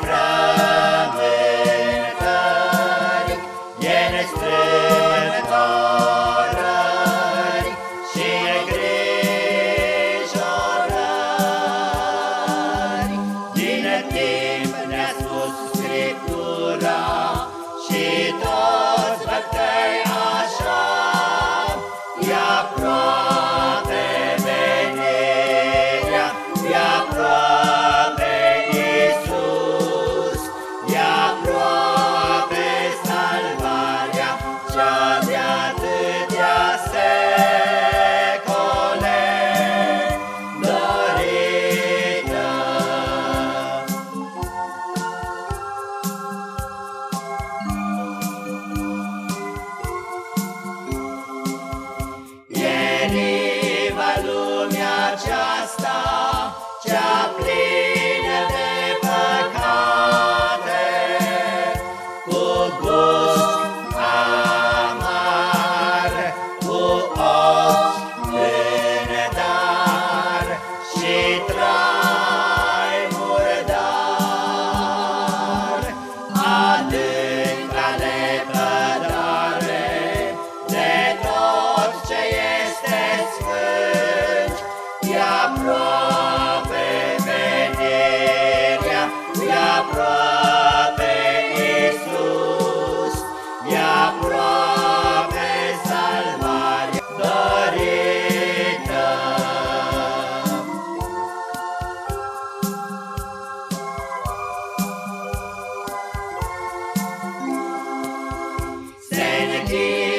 pra Benedict.